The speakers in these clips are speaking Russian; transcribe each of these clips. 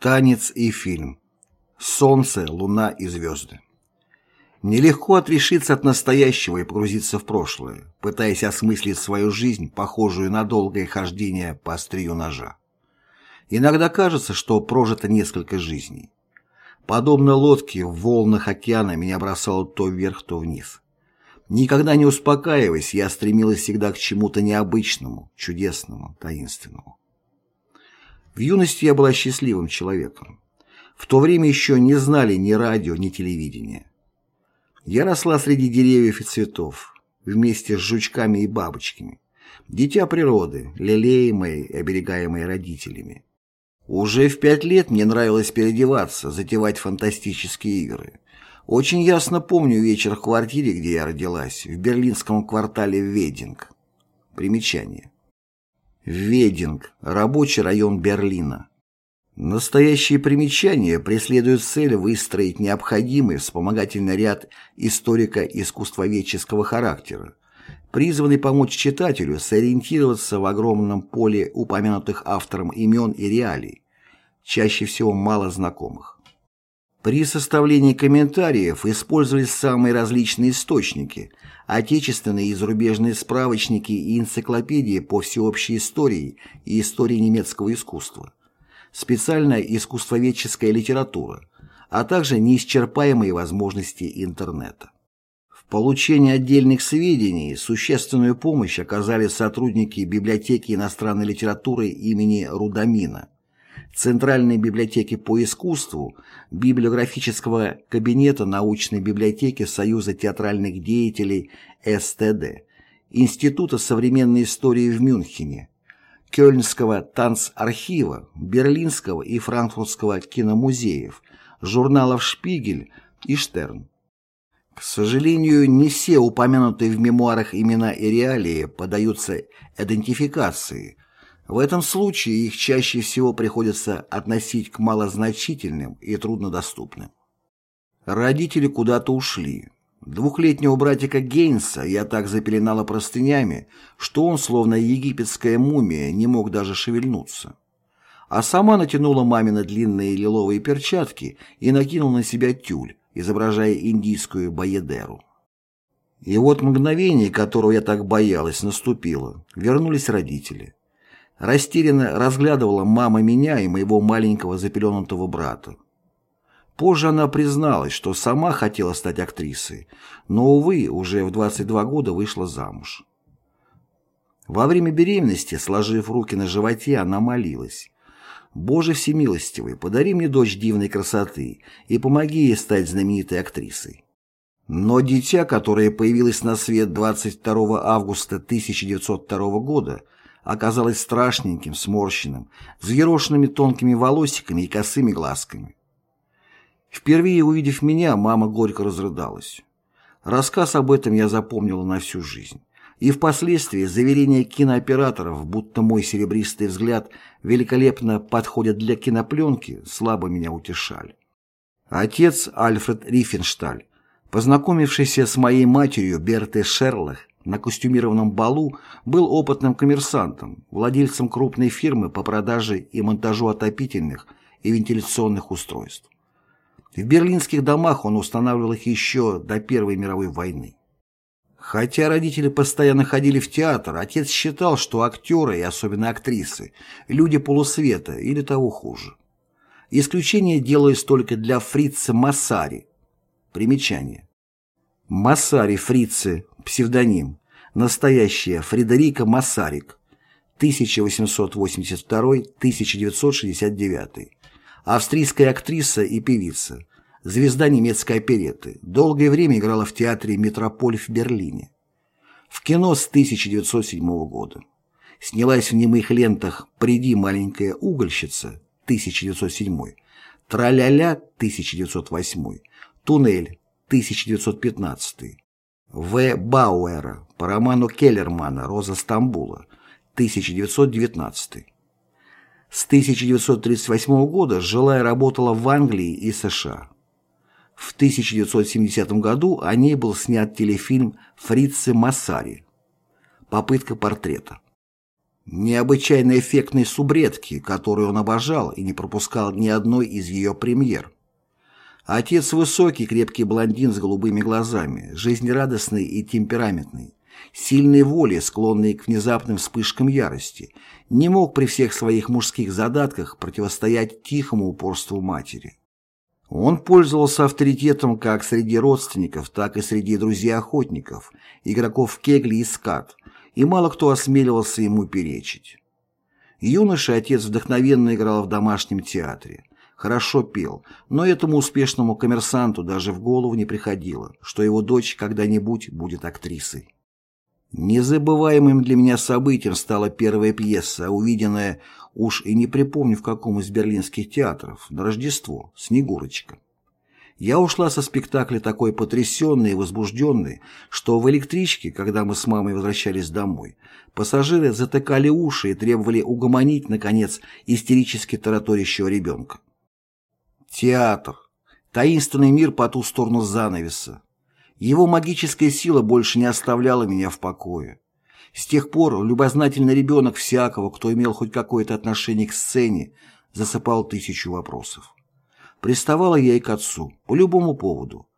Танец и фильм. Солнце, луна и звезды. Нелегко отрешиться от настоящего и погрузиться в прошлое, пытаясь осмыслить свою жизнь, похожую на долгое хождение по острию ножа. Иногда кажется, что прожито несколько жизней. Подобно лодке в волнах океана меня бросало то вверх, то вниз. Никогда не успокаиваясь, я стремилась всегда к чему-то необычному, чудесному, таинственному. В юности я была счастливым человеком. В то время еще не знали ни радио, ни телевидения. Я росла среди деревьев и цветов, вместе с жучками и бабочками. Дитя природы, лелеемое и оберегаемое родителями. Уже в пять лет мне нравилось переодеваться, затевать фантастические игры. Очень ясно помню вечер в квартире, где я родилась, в берлинском квартале Вединг. Примечание. Вединг – рабочий район Берлина. Настоящие примечания преследуют цель выстроить необходимый вспомогательный ряд историко-искусствоведческого характера, призванный помочь читателю сориентироваться в огромном поле упомянутых автором имен и реалий, чаще всего мало знакомых. При составлении комментариев использовались самые различные источники, отечественные и зарубежные справочники и энциклопедии по всеобщей истории и истории немецкого искусства, специальная искусствоведческая литература, а также неисчерпаемые возможности интернета. В получении отдельных сведений существенную помощь оказали сотрудники библиотеки иностранной литературы имени Рудамина, Центральной библиотеки по искусству, библиографического кабинета научной библиотеки Союза театральных деятелей СТД, Института современной истории в Мюнхене, Кёльнского танцархива, Берлинского и Франкфуртского киномузеев, журналов «Шпигель» и «Штерн». К сожалению, не все упомянутые в мемуарах имена и реалии подаются идентификации – в этом случае их чаще всего приходится относить к малозначительным и труднодоступным. Родители куда-то ушли. Двухлетнего братика Гейнса я так запеленала простынями, что он, словно египетская мумия, не мог даже шевельнуться. А сама натянула мамины длинные лиловые перчатки и накинула на себя тюль, изображая индийскую баядеру. И вот мгновение, которого я так боялась, наступило. Вернулись родители. Растерянно разглядывала мама меня и моего маленького запеленутого брата. Позже она призналась, что сама хотела стать актрисой, но, увы, уже в 22 года вышла замуж. Во время беременности, сложив руки на животе, она молилась. «Боже всемилостивый, подари мне дочь дивной красоты и помоги ей стать знаменитой актрисой». Но дитя, которое появилось на свет 22 августа 1902 года, оказалось страшненьким, сморщенным, взъерошенными тонкими волосиками и косыми глазками. Впервые увидев меня, мама горько разрыдалась. Рассказ об этом я запомнила на всю жизнь. И впоследствии заверения кинооператоров, будто мой серебристый взгляд великолепно подходит для кинопленки, слабо меня утешали. Отец Альфред Рифеншталь, познакомившийся с моей матерью Бертой Шерлах, на костюмированном балу был опытным коммерсантом, владельцем крупной фирмы по продаже и монтажу отопительных и вентиляционных устройств. В берлинских домах он устанавливал их еще до Первой мировой войны. Хотя родители постоянно ходили в театр, отец считал, что актеры, и особенно актрисы, люди полусвета или того хуже. Исключение делалось только для фрица Массари. Примечание. Массари Фрице, псевдоним. Настоящая Фредерика Массарик, 1882-1969. Австрийская актриса и певица. Звезда немецкой оперетты. Долгое время играла в театре «Метрополь» в Берлине. В кино с 1907 года. Снялась в немых лентах «Приди, маленькая угольщица» 1907, «Траля-ля» 1908, «Туннель» 1915, В. Бауэра по роману Келлермана «Роза Стамбула» 1919. С 1938 года жила и работала в Англии и США. В 1970 году о ней был снят телефильм «Фрице Массари. Попытка портрета». необычайно эффектной субредки, которую он обожал и не пропускал ни одной из ее премьер. Отец высокий, крепкий блондин с голубыми глазами, жизнерадостный и темпераментный, сильной воли, склонный к внезапным вспышкам ярости, не мог при всех своих мужских задатках противостоять тихому упорству матери. Он пользовался авторитетом как среди родственников, так и среди друзей-охотников, игроков кегли и скат, и мало кто осмеливался ему перечить. Юноша отец вдохновенно играл в домашнем театре, хорошо пел, но этому успешному коммерсанту даже в голову не приходило, что его дочь когда-нибудь будет актрисой. Незабываемым для меня событием стала первая пьеса, увиденная, уж и не припомню в каком из берлинских театров, на Рождество, «Снегурочка». Я ушла со спектакля такой потрясенной и возбужденной, что в электричке, когда мы с мамой возвращались домой, пассажиры затыкали уши и требовали угомонить, наконец, истерически тараторящего ребенка. Театр. Таинственный мир по ту сторону занавеса. Его магическая сила больше не оставляла меня в покое. С тех пор любознательный ребенок всякого, кто имел хоть какое-то отношение к сцене, засыпал тысячу вопросов. Приставала я и к отцу, по любому поводу.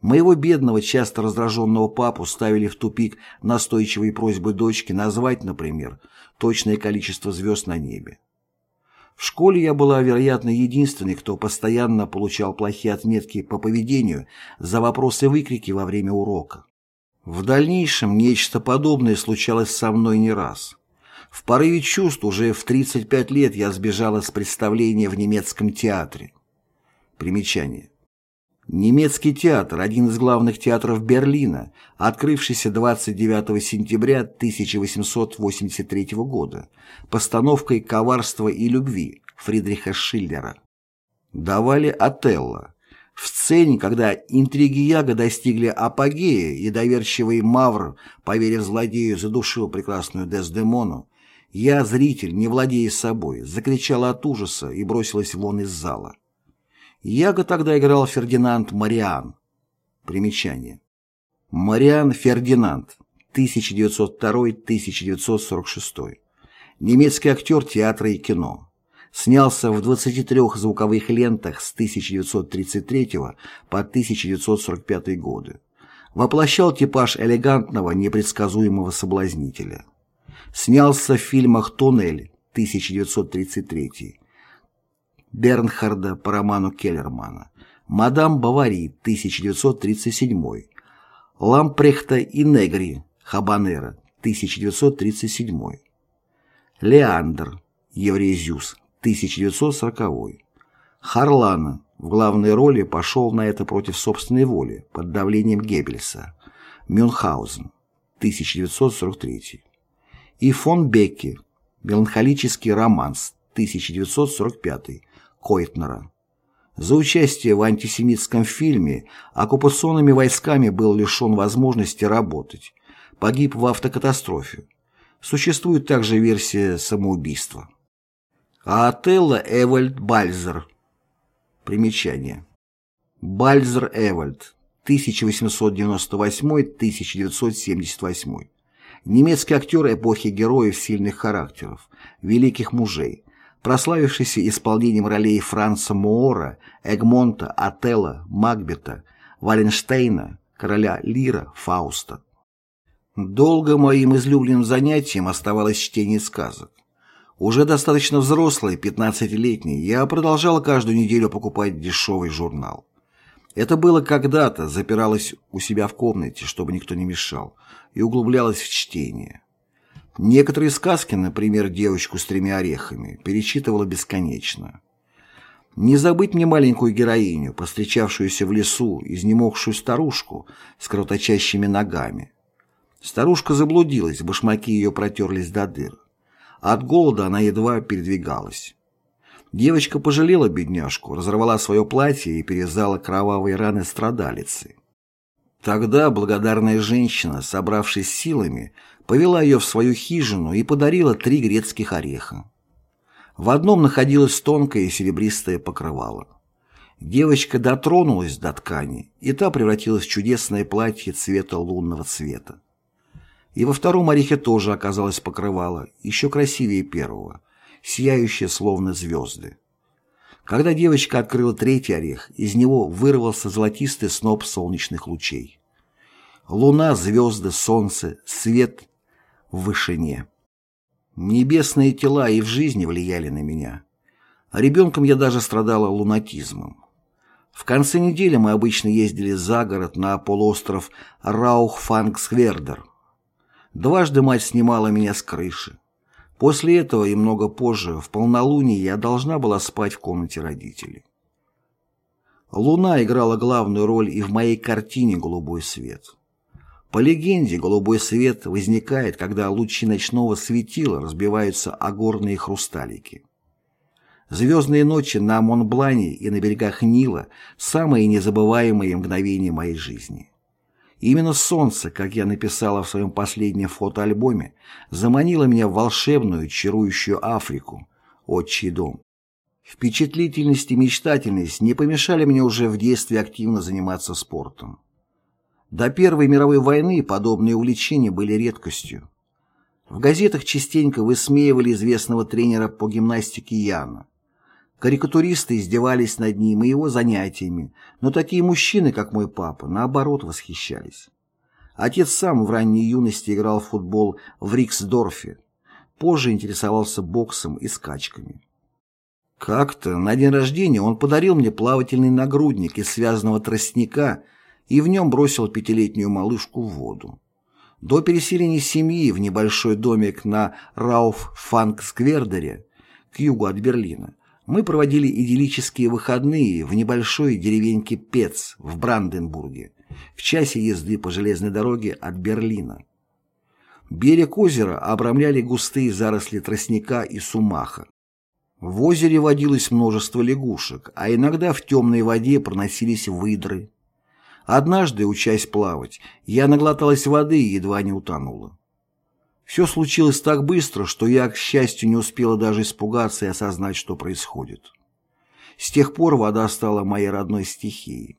Моего бедного, часто раздраженного папу ставили в тупик настойчивые просьбы дочки назвать, например, точное количество звезд на небе. В школе я была, вероятно, единственной, кто постоянно получал плохие отметки по поведению за вопросы-выкрики во время урока. В дальнейшем нечто подобное случалось со мной не раз. В порыве чувств уже в 35 лет я сбежала с представления в немецком театре. Примечание. Немецкий театр – один из главных театров Берлина, открывшийся 29 сентября 1883 года, постановкой «Коварство и любви» Фридриха Шиллера. Давали Отелло. В сцене, когда интриги Яга достигли апогея и доверчивый Мавр, поверив злодею, задушил прекрасную Дездемону, я, зритель, не владея собой, закричала от ужаса и бросилась вон из зала. Яго тогда играл Фердинанд Мариан. Примечание. Мариан Фердинанд, 1902-1946. Немецкий актер театра и кино. Снялся в 23 звуковых лентах с 1933 по 1945 годы. Воплощал типаж элегантного, непредсказуемого соблазнителя. Снялся в фильмах «Туннель» 1933 Бернхарда по роману Келлермана, «Мадам Бавари» 1937, Лампрехта и Негри Хабанера 1937, Леандр Еврей Зюс 1940, Харлана в главной роли пошел на это против собственной воли под давлением Геббельса, Мюнхгаузен 1943 и фон Бекке «Меланхолический романс» 1945 Койтнера. За участие в антисемитском фильме оккупационными войсками был лишен возможности работать. Погиб в автокатастрофе. Существует также версия самоубийства. А Отелло Эвальд Бальзер. Примечание. Бальзер Эвальд, 1898-1978. Немецкий актер эпохи героев сильных характеров, великих мужей, прославившийся исполнением ролей Франца Моора, Эгмонта, Отелла, Макбета, Валенштейна, короля Лира, Фауста. Долго моим излюбленным занятием оставалось чтение сказок. Уже достаточно взрослый, 15-летний, я продолжал каждую неделю покупать дешевый журнал. Это было когда-то, запиралась у себя в комнате, чтобы никто не мешал, и углублялась в чтение. Некоторые сказки, например, «Девочку с тремя орехами», перечитывала бесконечно. Не забыть мне маленькую героиню, постречавшуюся в лесу, изнемогшую старушку с кровоточащими ногами. Старушка заблудилась, башмаки ее протерлись до дыр. От голода она едва передвигалась. Девочка пожалела бедняжку, разорвала свое платье и перевязала кровавые раны страдалицы. Тогда благодарная женщина, собравшись силами, повела ее в свою хижину и подарила три грецких ореха. В одном находилось тонкое серебристое покрывало. Девочка дотронулась до ткани, и та превратилась в чудесное платье цвета лунного цвета. И во втором орехе тоже оказалось покрывало, еще красивее первого, сияющее словно звезды. Когда девочка открыла третий орех, из него вырвался золотистый сноп солнечных лучей. Луна, звезды, солнце, свет в вышине. Небесные тела и в жизни влияли на меня. Ребенком я даже страдала лунатизмом. В конце недели мы обычно ездили за город на полуостров Раухфангсвердер. Дважды мать снимала меня с крыши. После этого и много позже, в полнолуние, я должна была спать в комнате родителей. Луна играла главную роль и в моей картине «Голубой свет». По легенде, голубой свет возникает, когда лучи ночного светила разбиваются о горные хрусталики. Звездные ночи на Монблане и на берегах Нила – самые незабываемые мгновения моей жизни. Именно солнце, как я написала в своем последнем фотоальбоме, заманило меня в волшебную, чарующую Африку, отчий дом. Впечатлительность и мечтательность не помешали мне уже в детстве активно заниматься спортом. До Первой мировой войны подобные увлечения были редкостью. В газетах частенько высмеивали известного тренера по гимнастике Яна. Карикатуристы издевались над ним и его занятиями, но такие мужчины, как мой папа, наоборот восхищались. Отец сам в ранней юности играл в футбол в Риксдорфе, позже интересовался боксом и скачками. Как-то на день рождения он подарил мне плавательный нагрудник из связанного тростника – и в нем бросил пятилетнюю малышку в воду. До переселения семьи в небольшой домик на Рауф-Фанксквердере, к югу от Берлина, мы проводили идиллические выходные в небольшой деревеньке Пец в Бранденбурге, в часе езды по железной дороге от Берлина. Берег озера обрамляли густые заросли тростника и сумаха. В озере водилось множество лягушек, а иногда в темной воде проносились выдры. Однажды, учась плавать, я наглоталась воды и едва не утонула. Все случилось так быстро, что я, к счастью, не успела даже испугаться и осознать, что происходит. С тех пор вода стала моей родной стихией.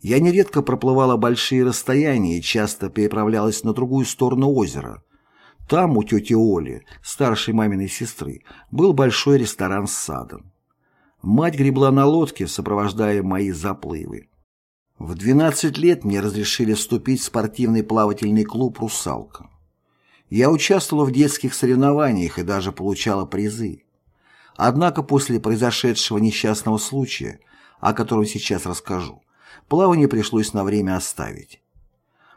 Я нередко проплывала большие расстояния и часто переправлялась на другую сторону озера. Там, у тети Оли, старшей маминой сестры, был большой ресторан с садом. Мать гребла на лодке, сопровождая мои заплывы. В 12 лет мне разрешили вступить в спортивный плавательный клуб «Русалка». Я участвовала в детских соревнованиях и даже получала призы. Однако после произошедшего несчастного случая, о котором сейчас расскажу, плавание пришлось на время оставить.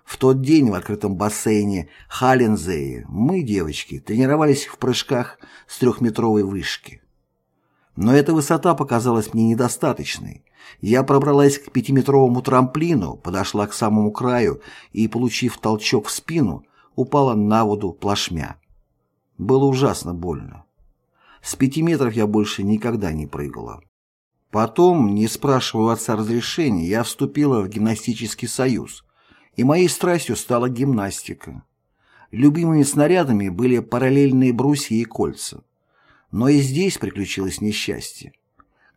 В тот день в открытом бассейне Халлензее мы, девочки, тренировались в прыжках с трехметровой вышки. Но эта высота показалась мне недостаточной, я пробралась к пятиметровому трамплину, подошла к самому краю и, получив толчок в спину, упала на воду плашмя. Было ужасно больно. С пяти метров я больше никогда не прыгала. Потом, не спрашивая отца разрешения, я вступила в гимнастический союз, и моей страстью стала гимнастика. Любимыми снарядами были параллельные брусья и кольца. Но и здесь приключилось несчастье.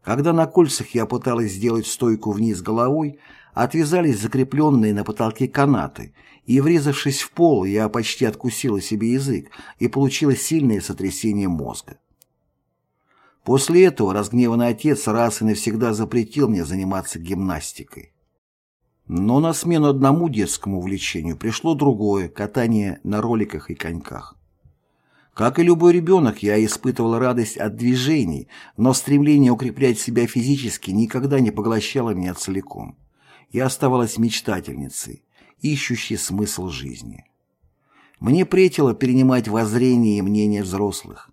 Когда на кольцах я пыталась сделать стойку вниз головой, отвязались закрепленные на потолке канаты, и, врезавшись в пол, я почти откусила себе язык и получила сильное сотрясение мозга. После этого разгневанный отец раз и навсегда запретил мне заниматься гимнастикой. Но на смену одному детскому увлечению пришло другое – катание на роликах и коньках. Как и любой ребенок, я испытывал радость от движений, но стремление укреплять себя физически никогда не поглощало меня целиком. Я оставалась мечтательницей, ищущей смысл жизни. Мне претило перенимать воззрения и мнения взрослых.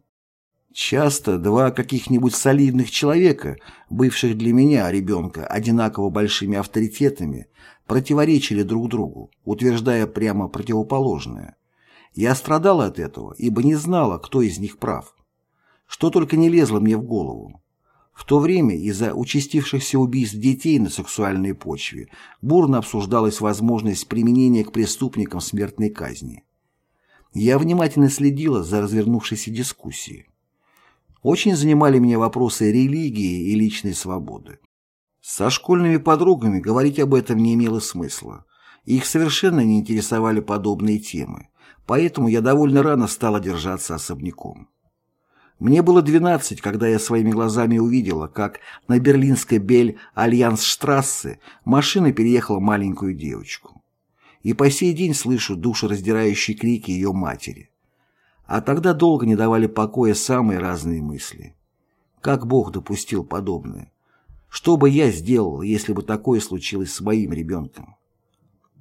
Часто два каких-нибудь солидных человека, бывших для меня, ребенка, одинаково большими авторитетами, противоречили друг другу, утверждая прямо противоположное – я страдала от этого, ибо не знала, кто из них прав. Что только не лезло мне в голову. В то время из-за участившихся убийств детей на сексуальной почве бурно обсуждалась возможность применения к преступникам смертной казни. Я внимательно следила за развернувшейся дискуссией. Очень занимали меня вопросы религии и личной свободы. Со школьными подругами говорить об этом не имело смысла. Их совершенно не интересовали подобные темы, поэтому я довольно рано стала держаться особняком. Мне было 12, когда я своими глазами увидела, как на берлинской Бель-Альянс-штрассе машина переехала маленькую девочку. И по сей день слышу душераздирающие крики ее матери. А тогда долго не давали покоя самые разные мысли. Как Бог допустил подобное? Что бы я сделал, если бы такое случилось с моим ребенком?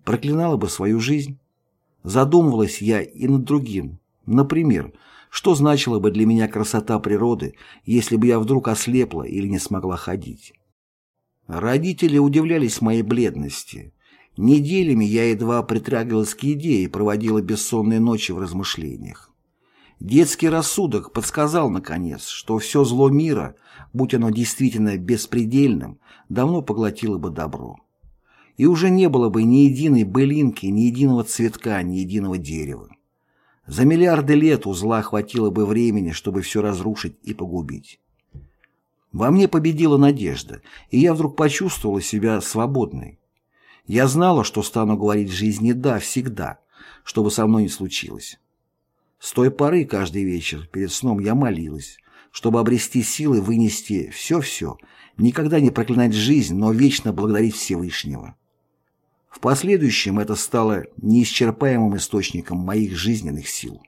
Проклинала бы свою жизнь? Задумывалась я и над другим. Например, что значила бы для меня красота природы, если бы я вдруг ослепла или не смогла ходить? Родители удивлялись моей бледности. Неделями я едва притрагивалась к еде и проводила бессонные ночи в размышлениях. Детский рассудок подсказал, наконец, что все зло мира, будь оно действительно беспредельным, давно поглотило бы добро. И уже не было бы ни единой былинки, ни единого цветка, ни единого дерева. За миллиарды лет у зла хватило бы времени, чтобы все разрушить и погубить. Во мне победила надежда, и я вдруг почувствовала себя свободной. Я знала, что стану говорить жизни «да» всегда, что бы со мной ни случилось. С той поры каждый вечер перед сном я молилась, чтобы обрести силы вынести все-все, никогда не проклинать жизнь, но вечно благодарить Всевышнего. В последующем это стало неисчерпаемым источником моих жизненных сил.